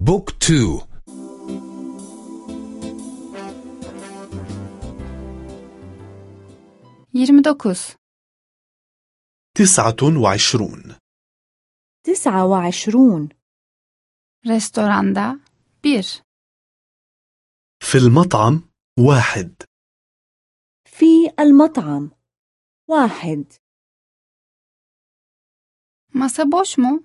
بوك تو Yirmi dokuz. تسعة وعشرون تسعة وعشرون Restoranda bir. في المطعم واحد في المطعم واحد boş mu?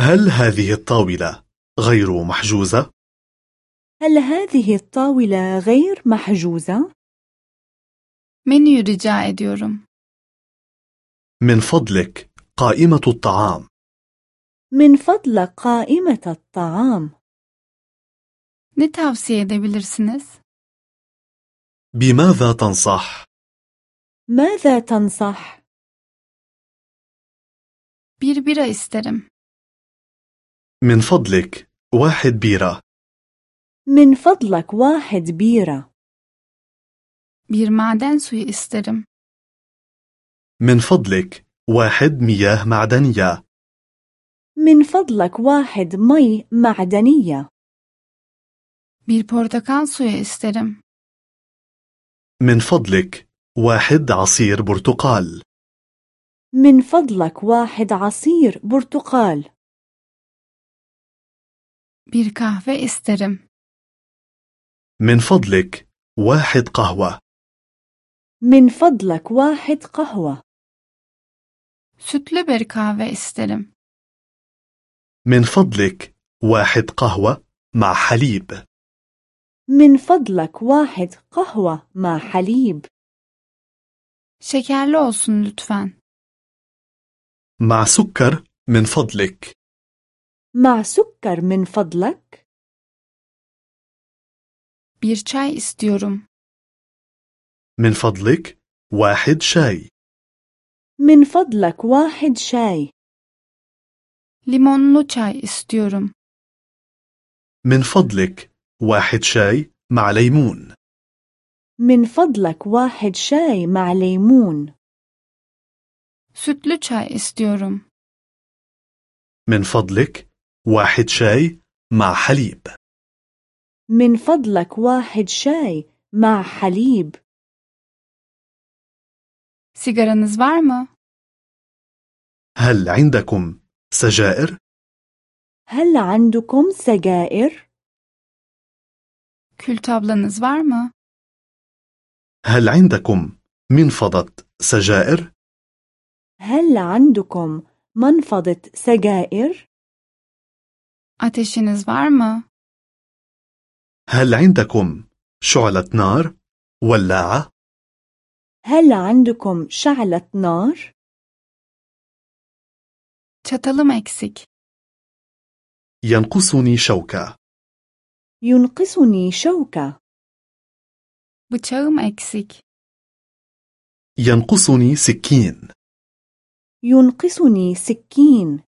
هل هذه الطاولة غير محجوزة؟ هل هذه الطاولة غير محجوزة؟ Menüyü rica ediyorum. من فضلك قائمة الطعام من فضلك قائمة الطعام Ne tavsiye edebilirsiniz? بماذا تنصح؟ ماذا تنصح؟ Bir bira isterim. من فضلك واحد بيرة. من فضلك واحد بيرة. Bir maden suyu isterim. من فضلك واحد مياه معدنية. من فضلك واحد مي معدنية. Bir portakal suyu isterim. من فضلك واحد عصير برتقال. من فضلك واحد عصير برتقال. Bir kahve isterim. من فضلك واحد قهوة من فضلك واحد قهوة Sütlü bir kahve isterim. من فضلك واحد قهوة مع حليب من فضلك واحد قهوة مع حليب Şekerli olsun lütfen. مع سكر من فضلك مع سكر من فضلك Bir çay istiyorum. من فضلك واحد شاي من فضلك واحد شاي Limonlu çay istiyorum. من فضلك واحد شاي مع ليمون من فضلك واحد شاي مع ليمون Sütlü çay istiyorum. من فضلك واحد شاي مع حليب من فضلك واحد شاي مع حليب Sigaranız var mı? هل عندكم سجائر؟ هل عندكم سجائر؟ Kül tablanız var mı? هل عندكم منفضة سجائر؟ هل عندكم منفضة سجائر؟ Ateşiniz var mı? هل عندكم شعلة نار؟ ولاعة؟ هل عندكم شعلة نار؟ Çatalım eksik. ينقصني شوكة ينقصني شوكة Bıçağım eksik. ينقصني سكين ينقصني سكين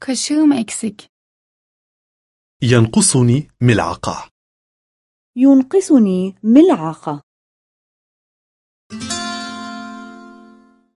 Kaşığım eksik. ينقصني ملعقة ينقصني ملعقة